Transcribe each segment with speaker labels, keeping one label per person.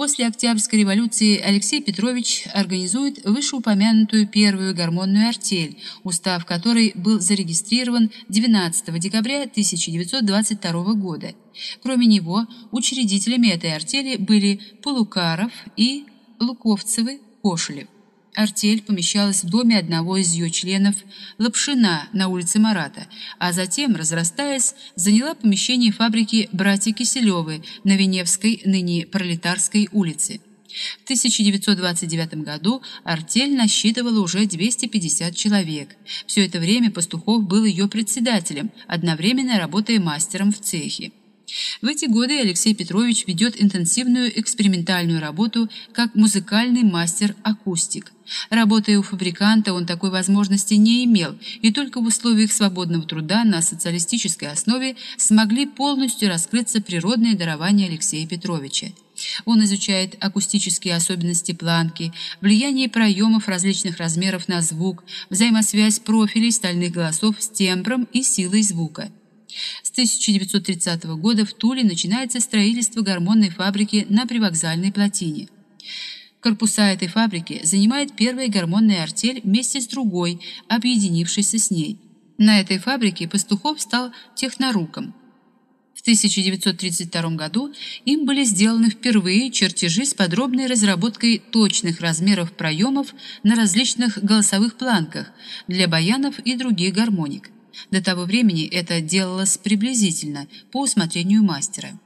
Speaker 1: После Октябрьской революции Алексей Петрович организует вышеупомянутую первую гормонную артель, устав которой был зарегистрирован 12 декабря 1922 года. Кроме него, учредителями этой артели были Полукаров и Луковцевы-Кошелев. Артель помещалась в доме одного из ее членов Лапшина на улице Марата, а затем, разрастаясь, заняла помещение фабрики братья Киселевы на Веневской, ныне Пролетарской улице. В 1929 году артель насчитывала уже 250 человек. Все это время Пастухов был ее председателем, одновременно работая мастером в цехе. В эти годы Алексей Петрович ведет интенсивную экспериментальную работу как музыкальный мастер-акустик. Работая у фабриканта, он такой возможности не имел, и только в условиях свободного труда на социалистической основе смогли полностью раскрыться природные дарования Алексея Петровича. Он изучает акустические особенности планки, влияние проемов различных размеров на звук, взаимосвязь профилей стальных голосов с тембром и силой звука. С 1930 года в Туле начинается строительство гормонной фабрики на привокзальной плотине. Корпуса этой фабрики занимает первая гормонная артель вместе с другой, объединившейся с ней. На этой фабрике Пастухов стал техноруком. В 1932 году им были сделаны впервые чертежи с подробной разработкой точных размеров проемов на различных голосовых планках для баянов и других гармоник. До того времени это делалось приблизительно, по усмотрению мастера.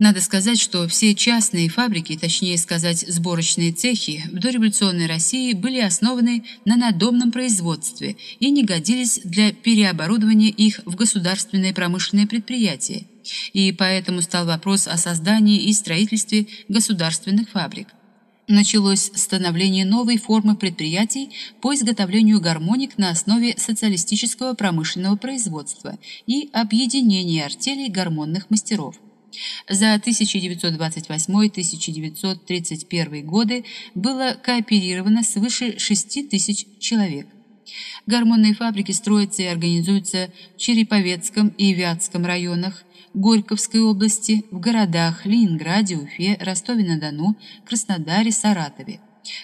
Speaker 1: Надо сказать, что все частные фабрики, точнее сказать, сборочные цехи в дореволюционной России были основаны на надомном производстве и не годились для переоборудования их в государственные промышленные предприятия. И поэтому стал вопрос о создании и строительстве государственных фабрик началось становление новой формы предприятий по изготовлению гармоник на основе социалистического промышленного производства и объединения артелей гармонных мастеров. За 1928-1931 годы было кооперировано свыше 6 тысяч человек. Гармонные фабрики строятся и организуются в Череповецком и Вятском районах, Горьковской области, в городах Ленинграде, Уфе, Ростове-на-Дону, Краснодаре, Саратове.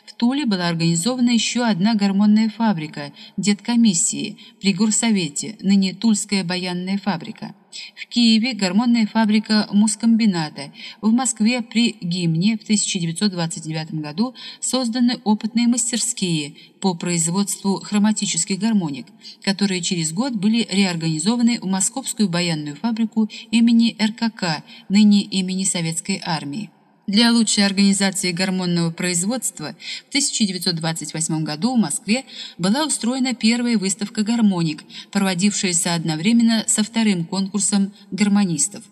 Speaker 1: В Туле была организована еще одна гормонная фабрика Деткомиссии при Горсовете, ныне Тульская баянная фабрика. В Киеве гормонная фабрика Мускомбината. В Москве при Гимне в 1929 году созданы опытные мастерские по производству хроматических гармоник, которые через год были реорганизованы в Московскую баянную фабрику имени РКК, ныне имени Советской армии. Для лучшей организации гормонного производства в 1928 году в Москве была устроена первая выставка гармоник, проводившаяся одновременно со вторым конкурсом гармонистов.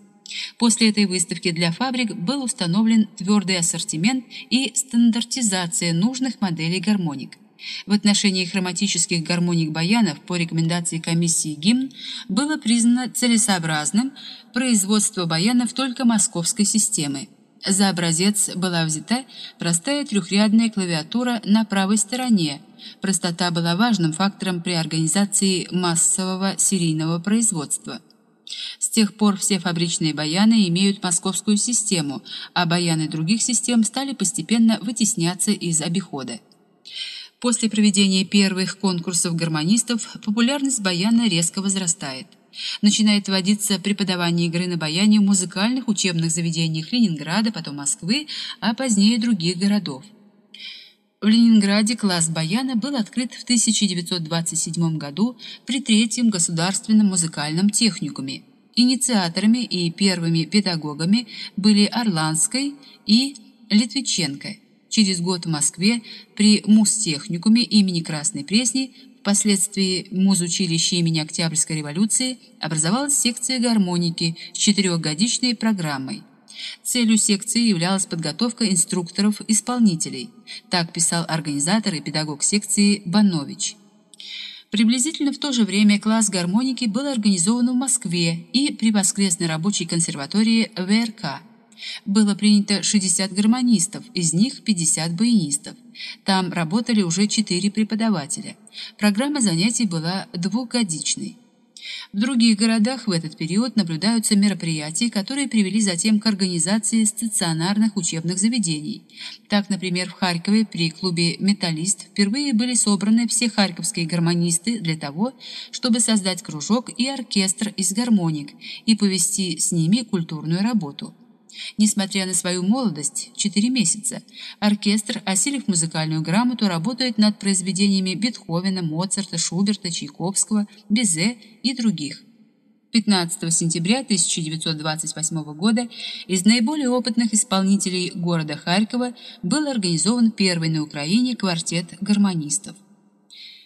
Speaker 1: После этой выставки для фабрик был установлен твердый ассортимент и стандартизация нужных моделей гармоник. В отношении хроматических гармоник баянов по рекомендации комиссии ГИМН было признано целесообразным производство баянов только московской системы. За образец была взята простая трехрядная клавиатура на правой стороне. Простота была важным фактором при организации массового серийного производства. С тех пор все фабричные баяны имеют московскую систему, а баяны других систем стали постепенно вытесняться из обихода. После проведения первых конкурсов гармонистов популярность баяна резко возрастает начинает вводиться преподавание игры на баяне в музыкальных учебных заведениях Ленинграда, потом Москвы, а позднее других городов. В Ленинграде класс баяна был открыт в 1927 году при Третьем государственном музыкальном техникуме. Инициаторами и первыми педагогами были Орланской и Литвиченко. Через год в Москве при Мустехникуме имени Красной Пресни Впоследствии музучилище имени Октябрьской революции образовалась секция гармоники с четырехгодичной программой. Целью секции являлась подготовка инструкторов-исполнителей. Так писал организатор и педагог секции Банович. Приблизительно в то же время класс гармоники был организован в Москве и при воскресной рабочей консерватории ВРК было принято 60 гармонистов, из них 50 баянистов. Там работали уже 4 преподавателя. Программа занятий была двухгодичной. В других городах в этот период наблюдаются мероприятия, которые привели затем к организации стационарных учебных заведений. Так, например, в Харькове при клубе «Металлист» впервые были собраны все харьковские гармонисты для того, чтобы создать кружок и оркестр из гармоник и повести с ними культурную работу. Несмотря на свою молодость, 4 месяца, оркестр, осилив музыкальную грамоту, работает над произведениями Бетховена, Моцарта, Шуберта, Чайковского, Безе и других. 15 сентября 1928 года из наиболее опытных исполнителей города Харькова был организован первый на Украине квартет гармонистов.